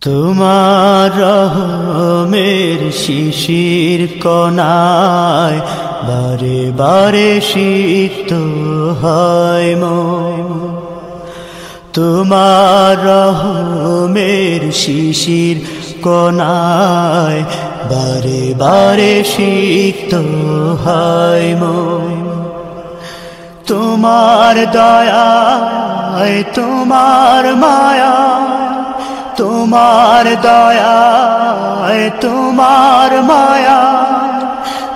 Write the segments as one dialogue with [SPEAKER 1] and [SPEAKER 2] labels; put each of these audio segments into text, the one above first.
[SPEAKER 1] তোমার রহমের শিশির কণায় বারে বারে শীত হয় তোমার রহমের শিশির কণায় বারে বারে শীত হয় তোমার দয়ায়, তোমার মায়া তোমার দয়ায়, তোমার মায়া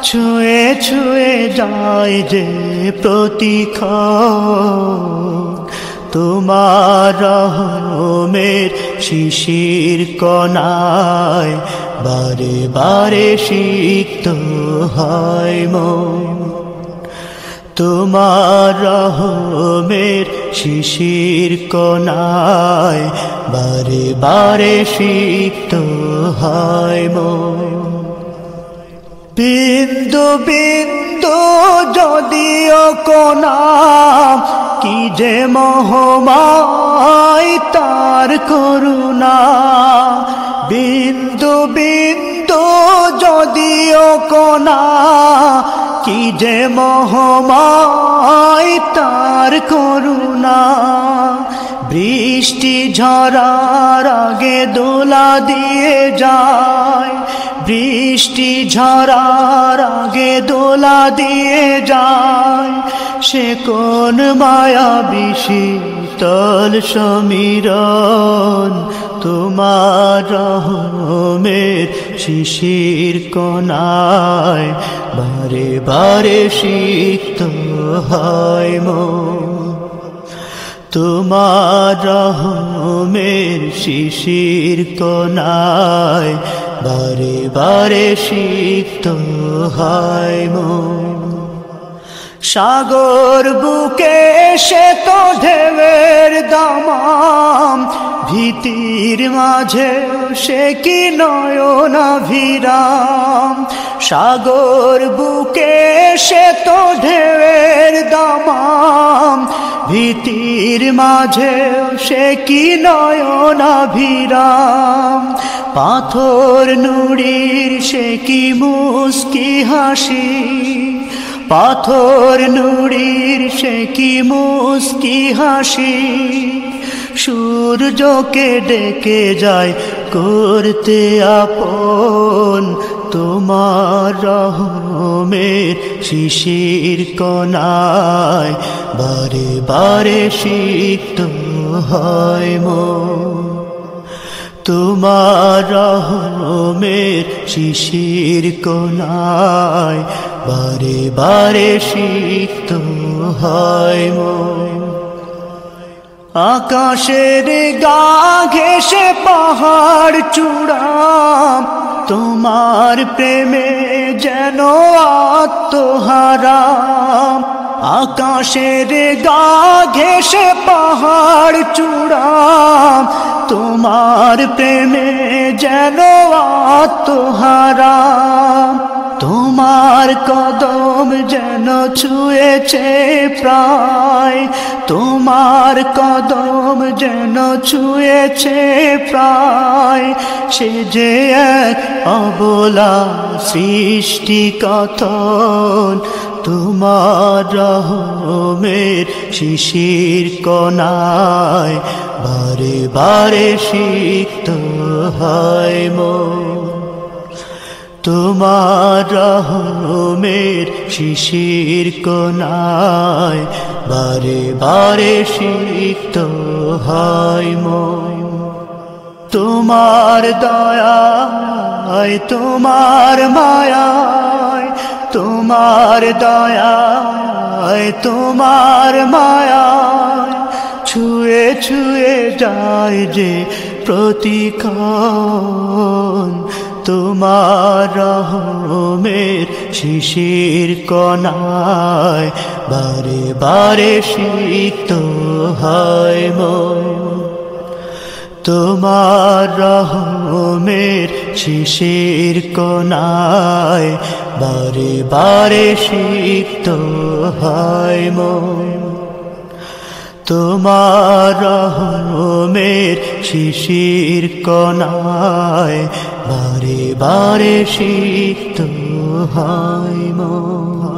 [SPEAKER 1] ছুঁয়ে ছুঁয়ে যায় যে প্রতীক তোমার রহমের শিশির কণায় বারে বারে সিক্ত হয় মন। তোমার রহমের শিশির কণায় বারে বারে সিক্ত হয় মন। বিন্দু বিন্দু যদিও কোনা কি যে মহমাই তার করুণা। বিন্দু বিন্দু যদিও কোনা যে মহমায় তার করুণা। ঝরার আগে দোলা দিয়ে যায়। বৃষ্টি ঝরার আগে দোলা দিয়ে যায়। সে কোন মায়া বিশীতল সমীরণ? তোমার রহমের শিশির কণায় বারে বারে শীত হয় মন। তোমার রহমের শিশির কণায় বারে বারে শীত হয় মন। সাগর বুকে সে তো ঢেবের দামাম, ভীতির মাঝে সে কি নয়না ভিরাম সাগর বুকে সে তো ঢেবের দামাম ভীতির মাঝে সে কি নয়না ভিরাম পাথর নুড়ির সে কি মুস্কি হাসি? পাথর নুড়ির সে কি মুস্কি হাসি? সূর্যকে ডেকে যায় করতে আপন তোমার রহমের শিশির কণায় বারে বারে শীত হয় মো তোমার রহমের শিশির কোনায় বারে বারে শীত হয় মন। আকাশের গা ঘেসে পাহাড় চূড়াম তোমার প্রেমে যেন আত্মহারা আকাশের গা ঘেসে পাহাড় চূড়া তোমার প্রেমে যেন আত্মহারাম তোমার কদম যেন ছুঁয়েছে প্রায়, তোমার কদম যেন ছুঁয়েছে প্রায়। সে যে এক অবলা সৃষ্টি কথন, তোমার রহমের শিশির কণায়, বারে বারে সিক্ত হয় মন। তোমার রহমের শিশির কোনায় বারে বারে সিক্ত হয় মন। তোমার দয়ায়, তোমার মায়ায়, তোমার দয়ায়, তোমার মায়ায় ছুঁয়ে ছুঁয়ে যায় যে প্রতিক্ষণ। তোমার রহমের শিশির কণায় বারে বারে শীত হয় তোমার রহমের শিশির কোনায় বারে বারে সিক্ত হয় মন। তোমার রহমের শিশির কনায় বারে বারে শীত হয় মন